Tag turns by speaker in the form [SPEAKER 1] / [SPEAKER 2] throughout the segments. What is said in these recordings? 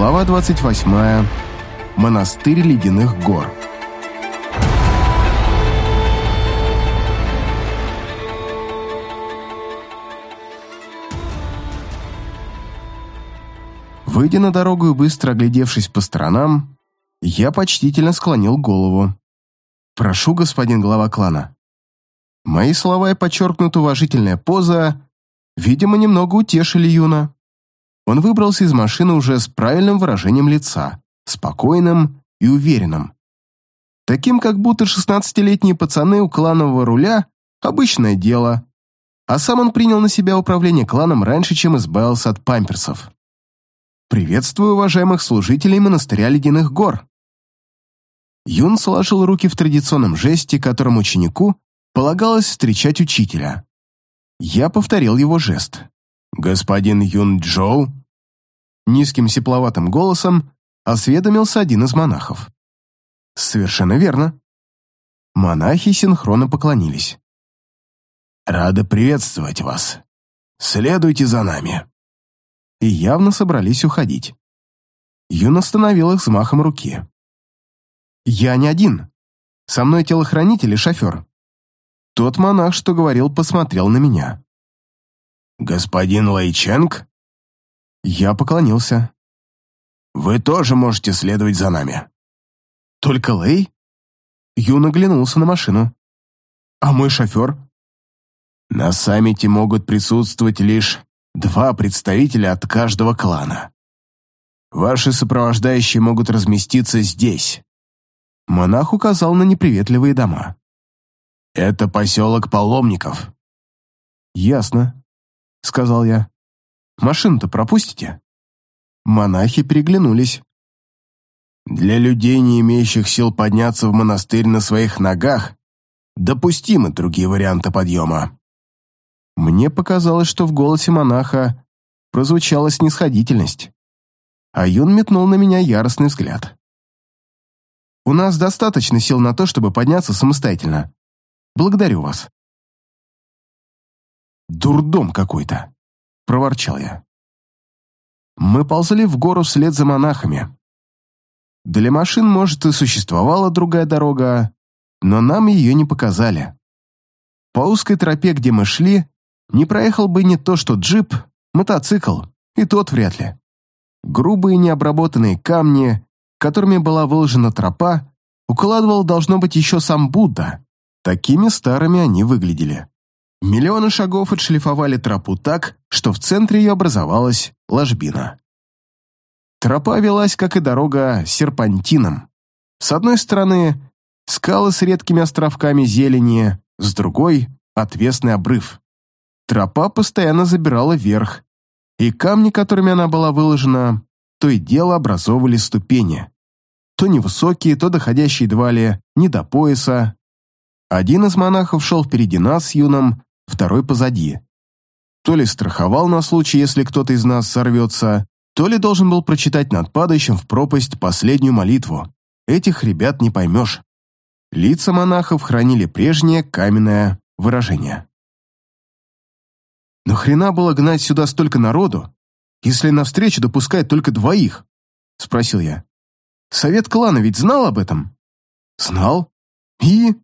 [SPEAKER 1] Глава 28. Монастырь ледяных гор. Выйдя на дорогу и быстро оглядевшись по сторонам, я почтительно склонил голову. «Прошу, господин глава клана». Мои слова и подчеркнута уважительная поза, видимо, немного утешили Юна. Он выбрался из машины уже с правильным выражением лица, спокойным и уверенным. Таким, как будто шестнадцатилетние пацаны у кланового руля – обычное дело. А сам он принял на себя управление кланом раньше, чем избавился от памперсов. «Приветствую уважаемых служителей монастыря Ледяных гор». Юн сложил руки в традиционном жесте, которым ученику полагалось встречать учителя. Я повторил его жест. «Господин Юн Джоу?» Низким сепловатым голосом осведомился один из монахов. «Совершенно верно». Монахи синхронно поклонились.
[SPEAKER 2] «Рада приветствовать вас. Следуйте за нами»
[SPEAKER 1] и явно собрались уходить. Юн остановил их взмахом руки. «Я не один. Со мной телохранитель и шофер». Тот монах, что говорил, посмотрел на меня.
[SPEAKER 2] «Господин Лайченг?»
[SPEAKER 1] Я поклонился.
[SPEAKER 2] «Вы тоже можете следовать за нами».
[SPEAKER 1] «Только Лэй?» Юн оглянулся на машину. «А мой шофер?»
[SPEAKER 2] «На саммите могут присутствовать лишь два представителя от каждого клана. Ваши сопровождающие могут разместиться здесь.
[SPEAKER 1] Монах указал на неприветливые дома.
[SPEAKER 2] Это поселок паломников.
[SPEAKER 1] Ясно, сказал я. Машину-то пропустите? Монахи переглянулись.
[SPEAKER 2] Для людей, не имеющих сил подняться в монастырь на своих ногах, допустимы другие варианты подъема.
[SPEAKER 1] Мне показалось, что в голосе монаха прозвучала снисходительность. А Юн метнул на меня яростный взгляд. «У нас достаточно сил на то, чтобы подняться самостоятельно. Благодарю вас». «Дурдом какой-то», — проворчал я. Мы ползли в гору вслед за монахами. Для машин, может, и существовала другая дорога, но нам ее не показали. По узкой тропе, где мы шли, не проехал бы не то что джип, мотоцикл, и тот вряд ли. Грубые необработанные камни, которыми была выложена тропа, укладывал, должно быть, еще сам Будда. Такими старыми они выглядели. Миллионы шагов отшлифовали тропу так, что в центре ее образовалась ложбина. Тропа велась, как и дорога, серпантином. С одной стороны — скалы с редкими островками зелени, с другой — отвесный обрыв. Тропа постоянно забирала вверх, и камни, которыми она была выложена, то и дело образовывали ступени. То невысокие, то доходящие едва ли не до пояса. Один из монахов шел впереди нас с юном, второй позади. То ли страховал на случай, если кто-то из нас сорвется, то ли должен был прочитать над падающим в пропасть последнюю молитву. Этих ребят не поймешь. Лица монахов хранили прежнее каменное выражение. Но хрена было гнать сюда столько народу, если навстречу допускают только двоих? Спросил я. Совет клана ведь знал об этом? Знал. И...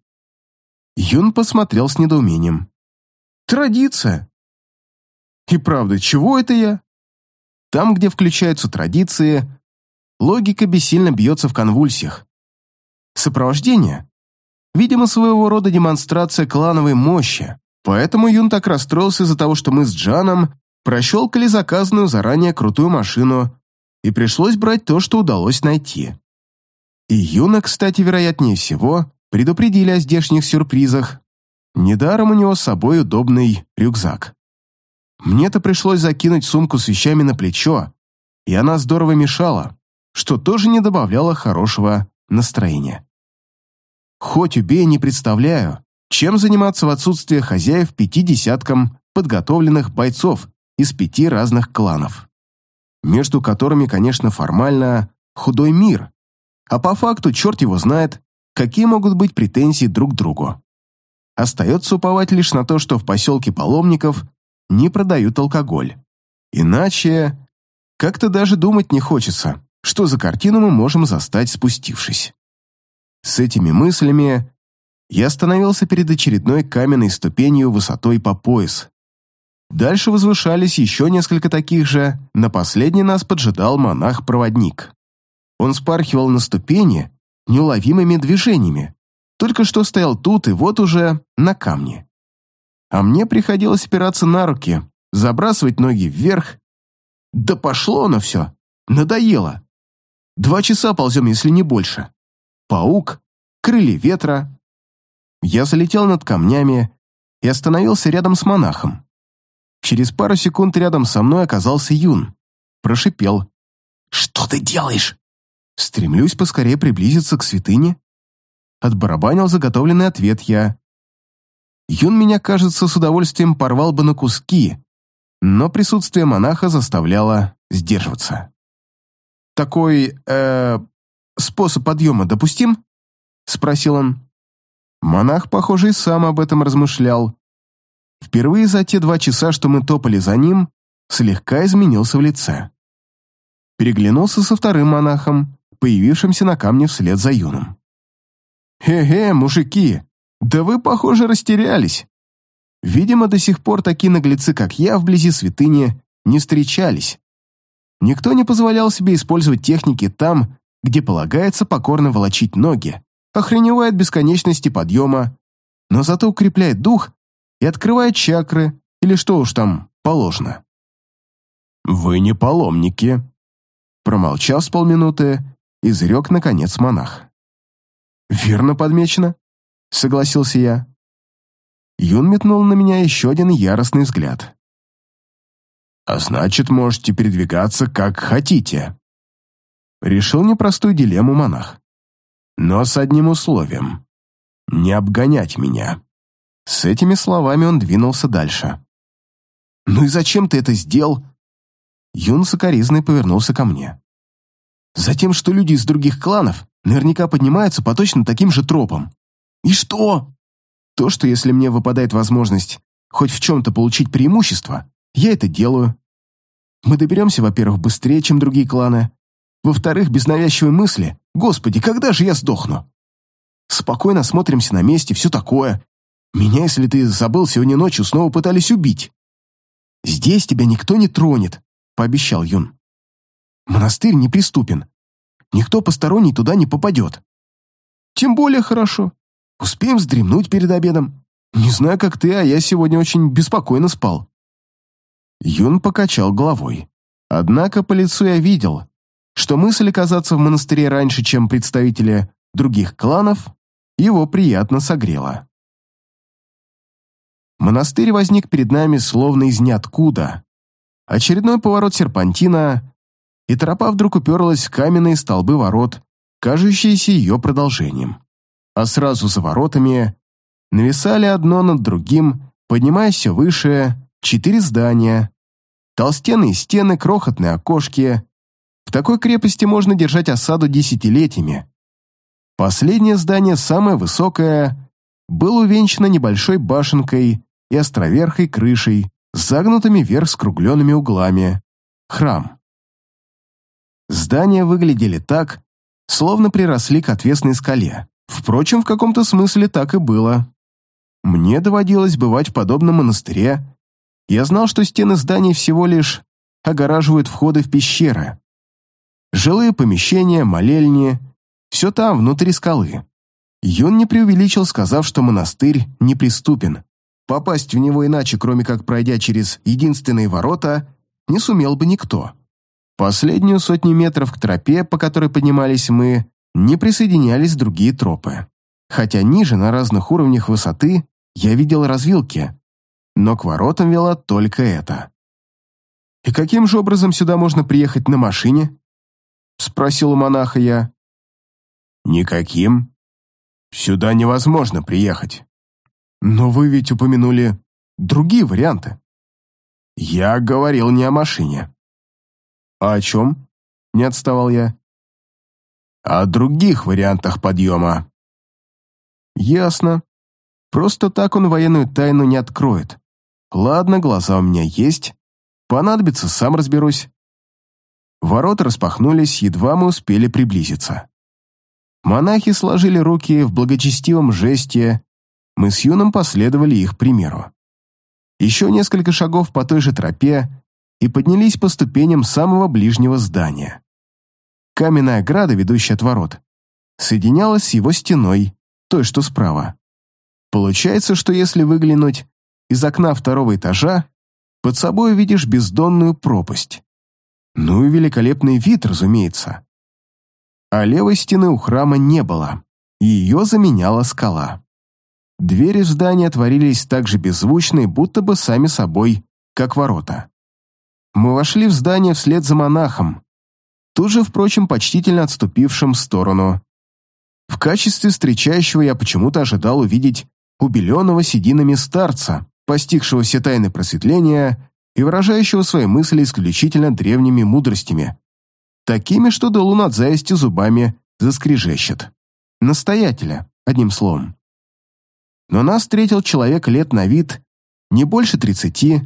[SPEAKER 1] Юн посмотрел с недоумением. Традиция. И правда, чего это я? Там, где включаются традиции, логика бессильно бьется в конвульсиях. Сопровождение, видимо, своего рода демонстрация клановой мощи, Поэтому Юн так расстроился из-за того, что мы с Джаном прощелкали заказанную заранее крутую машину, и пришлось брать то, что удалось найти. И Юна, кстати, вероятнее всего, предупредили о здешних сюрпризах. Недаром у него с собой удобный рюкзак. Мне-то пришлось закинуть сумку с вещами на плечо, и она здорово мешала, что тоже не добавляло хорошего настроения. Хоть убей, не представляю, чем заниматься в отсутствие хозяев пяти десяткам подготовленных бойцов из пяти разных кланов? Между которыми, конечно, формально худой мир, а по факту черт его знает, какие могут быть претензии друг к другу. Остается уповать лишь на то, что в поселке паломников не продают алкоголь. Иначе как-то даже думать не хочется, что за картину мы можем застать, спустившись. С этими мыслями я остановился перед очередной каменной ступенью высотой по пояс. Дальше возвышались еще несколько таких же, на последней нас поджидал монах-проводник. Он спархивал на ступени неуловимыми движениями, только что стоял тут и вот уже на камне. А мне приходилось опираться на руки, забрасывать ноги вверх. Да пошло оно все, надоело. Два часа ползем, если не больше. Паук, крылья ветра. Я залетел над камнями и остановился рядом с монахом. Через пару секунд рядом со мной оказался Юн. Прошипел. «Что ты делаешь?» Стремлюсь поскорее приблизиться к святыне. Отбарабанил заготовленный ответ я. Юн меня, кажется, с удовольствием порвал бы на куски, но присутствие монаха заставляло сдерживаться. «Такой, э, способ подъема допустим?» — спросил он. Монах, похоже, и сам об этом размышлял. Впервые за те два часа, что мы топали за ним, слегка изменился в лице. Переглянулся со вторым монахом, появившимся на камне вслед за юным. «Хе-хе, мужики, да вы, похоже, растерялись. Видимо, до сих пор такие наглецы, как я, вблизи святыни не встречались. Никто не позволял себе использовать техники там, где полагается покорно волочить ноги, охреневает бесконечности подъема, но зато укрепляет дух и открывает чакры, или что уж там положено.
[SPEAKER 2] «Вы не паломники», — промолчав с полминуты, изрек, наконец, монах.
[SPEAKER 1] «Верно подмечено», — согласился я. Юн метнул на меня еще один яростный взгляд.
[SPEAKER 2] «А значит, можете передвигаться как хотите», —
[SPEAKER 1] решил непростую дилемму монах.
[SPEAKER 2] «Но с одним условием — не обгонять меня».
[SPEAKER 1] С этими словами он двинулся дальше. «Ну и зачем ты это сделал?» Юн сокоризный повернулся ко мне. «Затем, что люди из других кланов наверняка поднимаются по точно таким же тропам. И что? То, что если мне выпадает возможность хоть в чем-то получить преимущество, я это делаю. Мы доберемся, во-первых, быстрее, чем другие кланы. Во-вторых, без навязчивой мысли, господи, когда же я сдохну? Спокойно смотримся на месте, все такое. Меня, если ты забыл, сегодня ночью снова пытались убить. Здесь тебя никто не тронет, пообещал Юн. Монастырь неприступен. Никто посторонний туда не попадет. Тем более хорошо. Успеем вздремнуть перед обедом. Не знаю, как ты, а я сегодня очень беспокойно спал. Юн покачал головой. Однако по лицу я видел, что мысль оказаться в монастыре раньше, чем представители других кланов, его приятно согрела. Монастырь возник перед нами словно из ниоткуда. Очередной поворот серпантина, и тропа вдруг уперлась в каменные столбы ворот, кажущиеся ее продолжением. А сразу за воротами нависали одно над другим, поднимаясь все выше, четыре здания, толстенные стены, крохотные окошки. В такой крепости можно держать осаду десятилетиями. Последнее здание, самое высокое, было увенчано небольшой башенкой и островерхой крышей, загнутыми вверх скругленными углами. Храм. Здания выглядели так, словно приросли к отвесной скале. Впрочем, в каком-то смысле так и было. Мне доводилось бывать в подобном монастыре. Я знал, что стены зданий всего лишь огораживают входы в пещеры. Жилые помещения, молельни — все там, внутри скалы. Юн не преувеличил, сказав, что монастырь неприступен. Попасть в него иначе, кроме как пройдя через единственные ворота, не сумел бы никто. Последнюю сотню метров к тропе, по которой поднимались мы, не присоединялись другие тропы. Хотя ниже, на разных уровнях высоты, я видел развилки, но к воротам вела только это. «И каким же образом сюда можно приехать на машине?» — спросил у монаха я.
[SPEAKER 2] «Никаким. Сюда невозможно приехать».
[SPEAKER 1] Но вы ведь упомянули другие варианты.
[SPEAKER 2] Я говорил не о машине.
[SPEAKER 1] А о чем? Не отставал я.
[SPEAKER 2] О других вариантах подъема.
[SPEAKER 1] Ясно. Просто так он военную тайну не откроет. Ладно, глаза у меня есть. Понадобится, сам разберусь. Ворота распахнулись, едва мы успели приблизиться. Монахи сложили руки в благочестивом жесте, мы с Юном последовали их примеру. Еще несколько шагов по той же тропе и поднялись по ступеням самого ближнего здания. Каменная ограда, ведущая от ворот, соединялась с его стеной, той, что справа. Получается, что если выглянуть из окна второго этажа, под собой увидишь бездонную пропасть. Ну и великолепный вид, разумеется. А левой стены у храма не было, ее заменяла скала. Двери в здание отворились так же беззвучно будто бы сами собой, как ворота. Мы вошли в здание вслед за монахом, тут же, впрочем, почтительно отступившим в сторону. В качестве встречающего я почему-то ожидал увидеть убеленного сединами старца, постигшего все тайны просветления и выражающего свои мысли исключительно древними мудростями, такими, что до лун от зависти зубами заскрежещет. Настоятеля, одним словом. Но нас встретил человек лет на вид, не больше тридцати,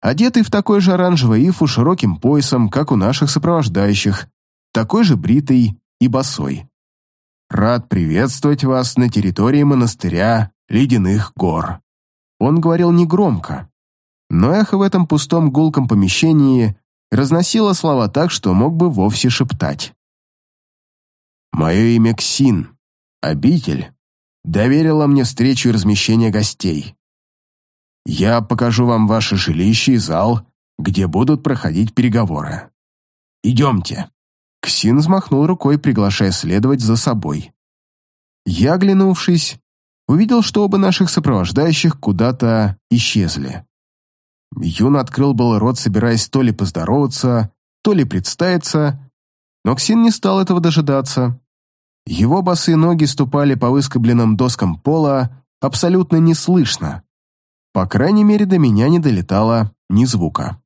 [SPEAKER 1] одетый в такой же оранжевый ифу широким поясом, как у наших сопровождающих, такой же бритый и босой. «Рад приветствовать вас на территории монастыря Ледяных гор». Он говорил негромко, но эхо в этом пустом гулком помещении разносило слова так, что мог бы вовсе шептать. «Мое имя Ксин, обитель, доверила мне встречу и размещение гостей. Я покажу вам ваше жилище и зал, где будут проходить переговоры. Идемте». Ксин взмахнул рукой, приглашая следовать за собой. Я, оглянувшись, увидел, что оба наших сопровождающих куда-то исчезли. Юн открыл был рот, собираясь то ли поздороваться, то ли представиться, но Ксин не стал этого дожидаться. Его босые ноги ступали по выскобленным доскам пола абсолютно неслышно. По крайней мере, до меня не долетало ни звука.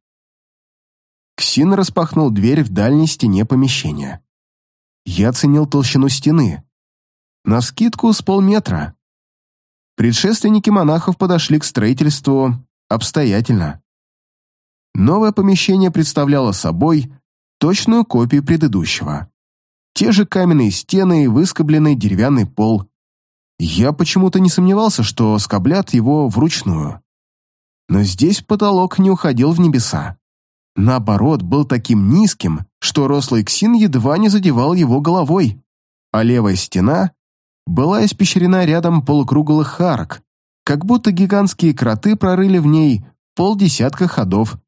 [SPEAKER 1] Ксин распахнул дверь в дальней стене помещения. Я оценил толщину стены. На скидку с полметра. Предшественники монахов подошли к строительству обстоятельно. Новое помещение представляло собой точную копию предыдущего. Те же каменные стены и выскобленный деревянный пол. Я почему-то не сомневался, что скоблят его вручную. Но здесь потолок не уходил в небеса. Наоборот, был таким низким, что рослый ксин едва не задевал его головой, а левая стена была испещрена рядом полукруглых арок, как будто гигантские кроты прорыли в ней полдесятка ходов,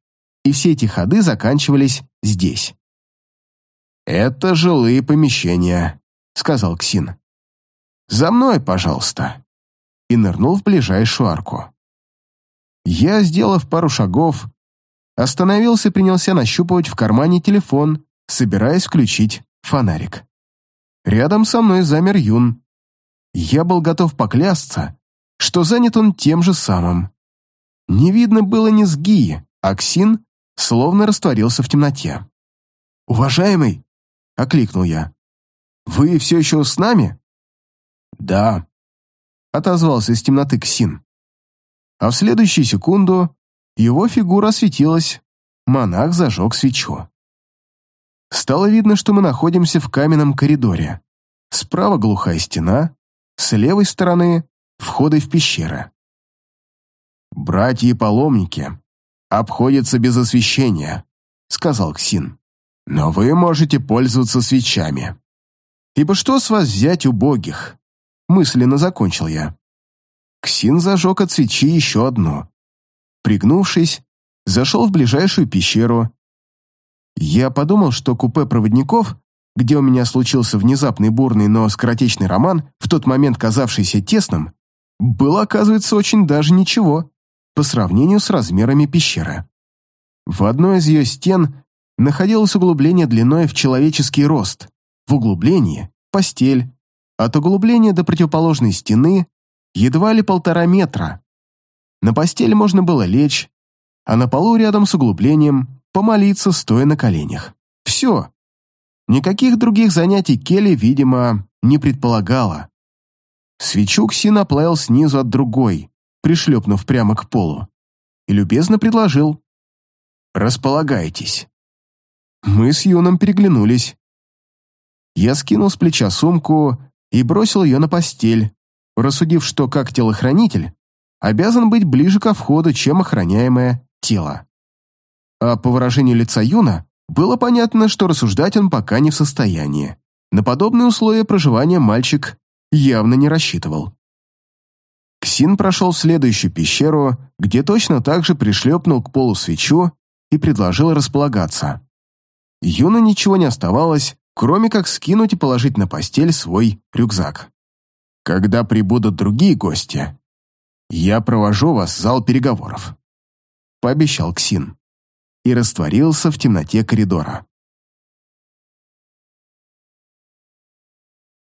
[SPEAKER 1] и все эти ходы заканчивались здесь. «Это жилые помещения», — сказал Ксин. «За мной, пожалуйста», и нырнул в ближайшую арку. Я, сделав пару шагов, остановился и принялся нащупывать в кармане телефон, собираясь включить фонарик. Рядом со мной замер Юн. Я был готов поклясться, что занят он тем же самым. Не видно было ни сги, а Ксин словно растворился в темноте. «Уважаемый!» — окликнул я. «Вы все еще с нами?» «Да», — отозвался из темноты Ксин. А в следующую секунду его фигура осветилась, монах зажег свечу. Стало видно, что мы находимся в каменном коридоре. Справа глухая стена, с левой стороны — входы в пещеры. «Братья-паломники обходятся без освещения», — сказал Ксин но вы можете пользоваться свечами. Ибо что с вас взять убогих? Мысленно закончил я. Ксин зажег от свечи еще одну. Пригнувшись, зашел в ближайшую пещеру. Я подумал, что купе проводников, где у меня случился внезапный бурный, но скоротечный роман, в тот момент казавшийся тесным, было, оказывается, очень даже ничего по сравнению с размерами пещеры. В одной из ее стен находилось углубление длиной в человеческий рост. В углублении – постель. От углубления до противоположной стены едва ли полтора метра. На постель можно было лечь, а на полу рядом с углублением помолиться, стоя на коленях. Все. Никаких других занятий Келли, видимо, не предполагала. Свечу Ксин оплавил снизу от другой, пришлепнув прямо к полу, и любезно предложил. «Располагайтесь». Мы с Юном переглянулись. Я скинул с плеча сумку и бросил ее на постель, рассудив, что как телохранитель обязан быть ближе ко входу, чем охраняемое тело. А по выражению лица Юна было понятно, что рассуждать он пока не в состоянии. На подобные условия проживания мальчик явно не рассчитывал. Ксин прошел в следующую пещеру, где точно так же пришлепнул к полу свечу и предложил располагаться. Юна ничего не оставалось, кроме как скинуть и положить на постель свой рюкзак. «Когда прибудут другие гости, я провожу вас в зал переговоров», — пообещал Ксин и растворился в темноте коридора.